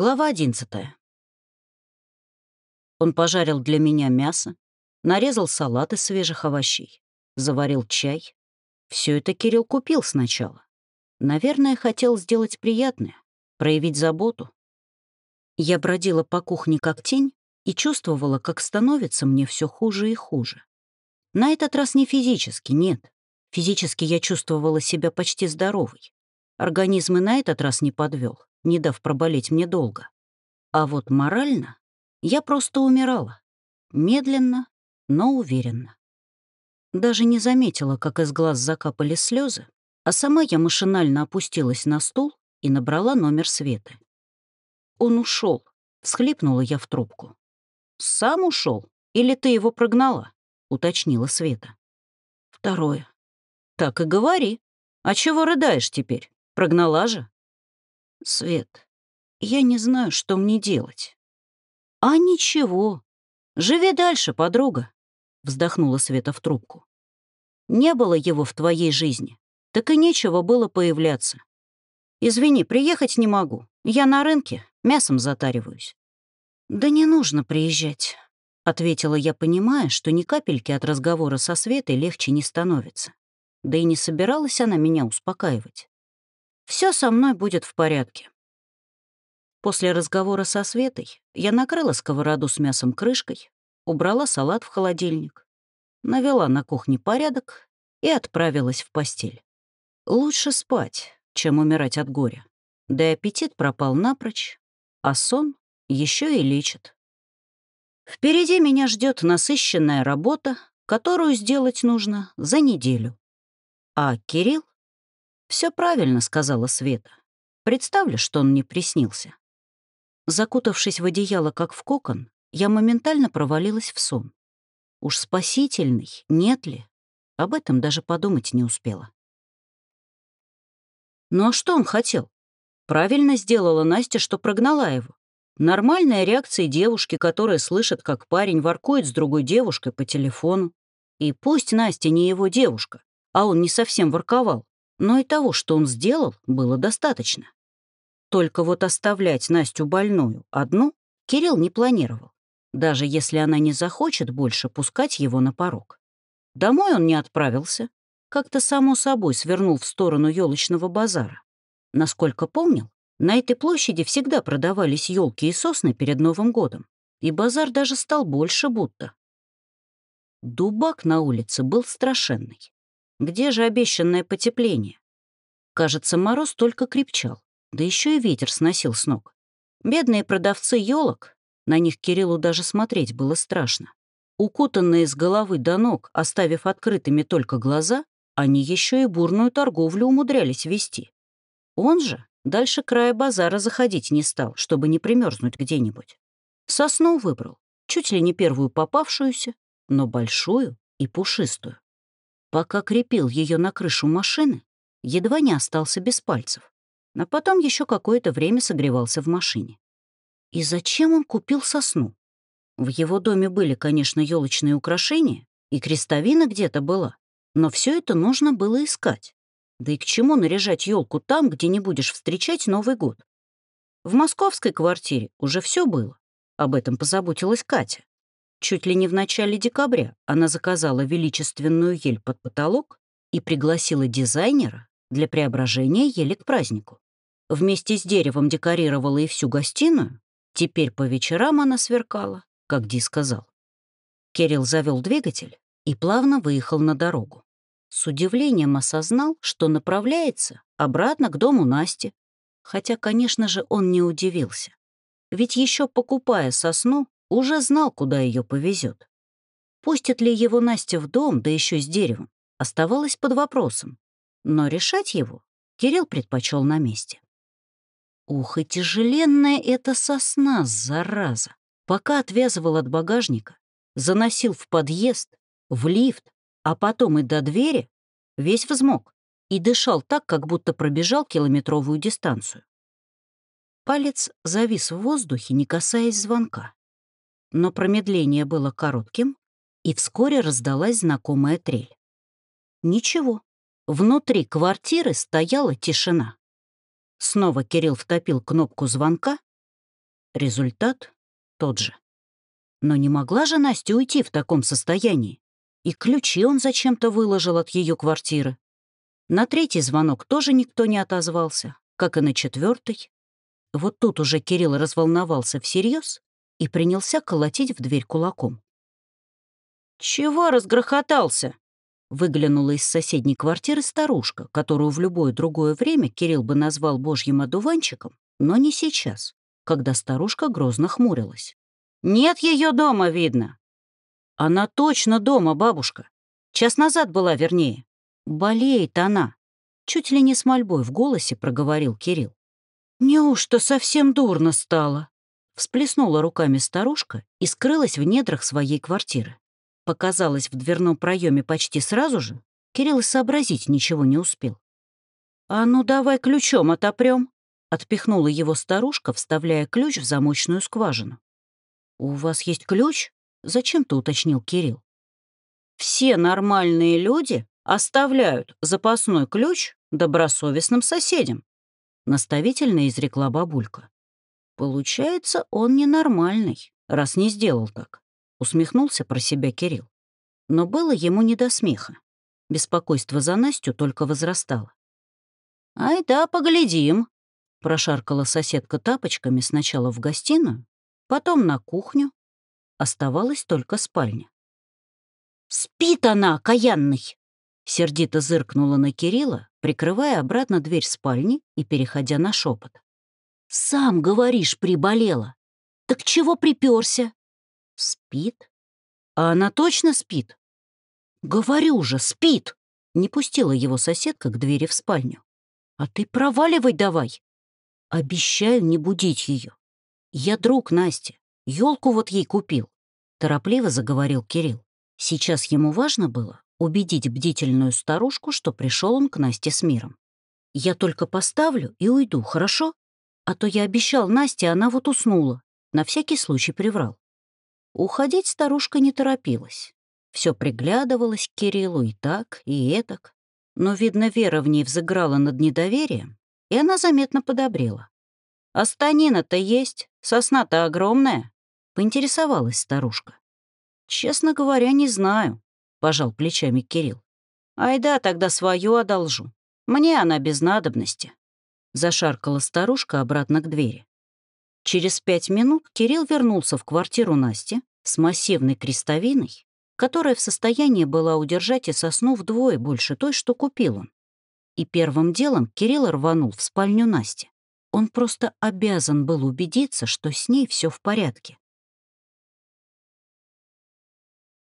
Глава одиннадцатая. Он пожарил для меня мясо, нарезал салат из свежих овощей, заварил чай. Все это Кирилл купил сначала. Наверное, хотел сделать приятное, проявить заботу. Я бродила по кухне как тень и чувствовала, как становится мне все хуже и хуже. На этот раз не физически, нет. Физически я чувствовала себя почти здоровой. Организм и на этот раз не подвел не дав проболеть мне долго. А вот морально я просто умирала. Медленно, но уверенно. Даже не заметила, как из глаз закапали слезы, а сама я машинально опустилась на стул и набрала номер Светы. «Он ушел, всхлипнула я в трубку. «Сам ушел? Или ты его прогнала?» — уточнила Света. «Второе». «Так и говори. А чего рыдаешь теперь? Прогнала же?» Свет, я не знаю, что мне делать. А ничего. Живи дальше, подруга, вздохнула Света в трубку. Не было его в твоей жизни, так и нечего было появляться. Извини, приехать не могу. Я на рынке, мясом затариваюсь. Да не нужно приезжать, ответила я, понимая, что ни капельки от разговора со Светой легче не становится. Да и не собиралась она меня успокаивать. Все со мной будет в порядке. После разговора со Светой я накрыла сковороду с мясом крышкой, убрала салат в холодильник, навела на кухне порядок и отправилась в постель. Лучше спать, чем умирать от горя. Да и аппетит пропал напрочь, а сон еще и лечит. Впереди меня ждет насыщенная работа, которую сделать нужно за неделю. А Кирилл все правильно», — сказала Света. «Представлю, что он мне приснился». Закутавшись в одеяло, как в кокон, я моментально провалилась в сон. Уж спасительный, нет ли? Об этом даже подумать не успела. Ну а что он хотел? Правильно сделала Настя, что прогнала его. Нормальная реакция девушки, которая слышит, как парень воркует с другой девушкой по телефону. И пусть Настя не его девушка, а он не совсем ворковал, но и того, что он сделал, было достаточно. Только вот оставлять Настю больную одну Кирилл не планировал, даже если она не захочет больше пускать его на порог. Домой он не отправился, как-то само собой свернул в сторону елочного базара. Насколько помнил, на этой площади всегда продавались елки и сосны перед Новым годом, и базар даже стал больше будто. Дубак на улице был страшенный. Где же обещанное потепление? Кажется, мороз только крепчал, да еще и ветер сносил с ног. Бедные продавцы елок, на них Кириллу даже смотреть было страшно. Укутанные с головы до ног, оставив открытыми только глаза, они еще и бурную торговлю умудрялись вести. Он же дальше края базара заходить не стал, чтобы не примерзнуть где-нибудь. Сосну выбрал, чуть ли не первую попавшуюся, но большую и пушистую. Пока крепил ее на крышу машины, едва не остался без пальцев, а потом еще какое-то время согревался в машине. И зачем он купил сосну? В его доме были, конечно, елочные украшения, и крестовина где-то была, но все это нужно было искать. Да и к чему наряжать елку там, где не будешь встречать Новый год? В московской квартире уже все было. Об этом позаботилась Катя. Чуть ли не в начале декабря она заказала величественную ель под потолок и пригласила дизайнера для преображения ели к празднику. Вместе с деревом декорировала и всю гостиную. Теперь по вечерам она сверкала, как Ди сказал. Кирилл завел двигатель и плавно выехал на дорогу. С удивлением осознал, что направляется обратно к дому Насти. Хотя, конечно же, он не удивился. Ведь еще покупая сосну, уже знал, куда ее повезет. Пустит ли его Настя в дом, да еще с деревом, оставалось под вопросом. Но решать его Кирилл предпочел на месте. Ух, и тяжеленная эта сосна, зараза. Пока отвязывал от багажника, заносил в подъезд, в лифт, а потом и до двери, весь взмок и дышал так, как будто пробежал километровую дистанцию. Палец завис в воздухе, не касаясь звонка. Но промедление было коротким, и вскоре раздалась знакомая трель. Ничего, внутри квартиры стояла тишина. Снова Кирилл втопил кнопку звонка, Результат тот же. Но не могла же Настя уйти в таком состоянии. И ключи он зачем-то выложил от ее квартиры. На третий звонок тоже никто не отозвался, как и на четвертый. Вот тут уже Кирилл разволновался всерьез и принялся колотить в дверь кулаком. «Чего разгрохотался?» Выглянула из соседней квартиры старушка, которую в любое другое время Кирилл бы назвал божьим одуванчиком, но не сейчас, когда старушка грозно хмурилась. «Нет ее дома, видно». «Она точно дома, бабушка. Час назад была, вернее. Болеет она». Чуть ли не с мольбой в голосе проговорил Кирилл. «Неужто совсем дурно стало?» Всплеснула руками старушка и скрылась в недрах своей квартиры. Показалась в дверном проеме почти сразу же, Кирилл сообразить ничего не успел. «А ну давай ключом отопрем», — отпихнула его старушка, вставляя ключ в замочную скважину. «У вас есть ключ?» — зачем-то уточнил Кирилл. «Все нормальные люди оставляют запасной ключ добросовестным соседям», — наставительно изрекла бабулька. «Получается, он ненормальный, раз не сделал так», — усмехнулся про себя Кирилл. Но было ему не до смеха. Беспокойство за Настю только возрастало. «Ай да, поглядим», — прошаркала соседка тапочками сначала в гостиную, потом на кухню. Оставалась только спальня. «Спит она, окаянный!» Сердито зыркнула на Кирилла, прикрывая обратно дверь спальни и переходя на шепот. «Сам, говоришь, приболела. Так чего приперся? «Спит? А она точно спит?» «Говорю же, спит!» Не пустила его соседка к двери в спальню. «А ты проваливай давай!» «Обещаю не будить ее. «Я друг Насти. Елку вот ей купил», — торопливо заговорил Кирилл. Сейчас ему важно было убедить бдительную старушку, что пришел он к Насте с миром. «Я только поставлю и уйду, хорошо? А то я обещал Насте, она вот уснула». На всякий случай приврал. Уходить старушка не торопилась. Все приглядывалась к Кириллу и так, и этак. Но, видно, Вера в ней взыграла над недоверием, и она заметно подобрела. «А станина-то есть, сосна-то огромная», — поинтересовалась старушка. «Честно говоря, не знаю», — пожал плечами Кирилл. «Айда, тогда свою одолжу. Мне она без надобности». Зашаркала старушка обратно к двери. Через пять минут Кирилл вернулся в квартиру Насти с массивной крестовиной, которая в состоянии была удержать и сосну вдвое больше той, что купил он. И первым делом Кирилл рванул в спальню Насти. Он просто обязан был убедиться, что с ней все в порядке.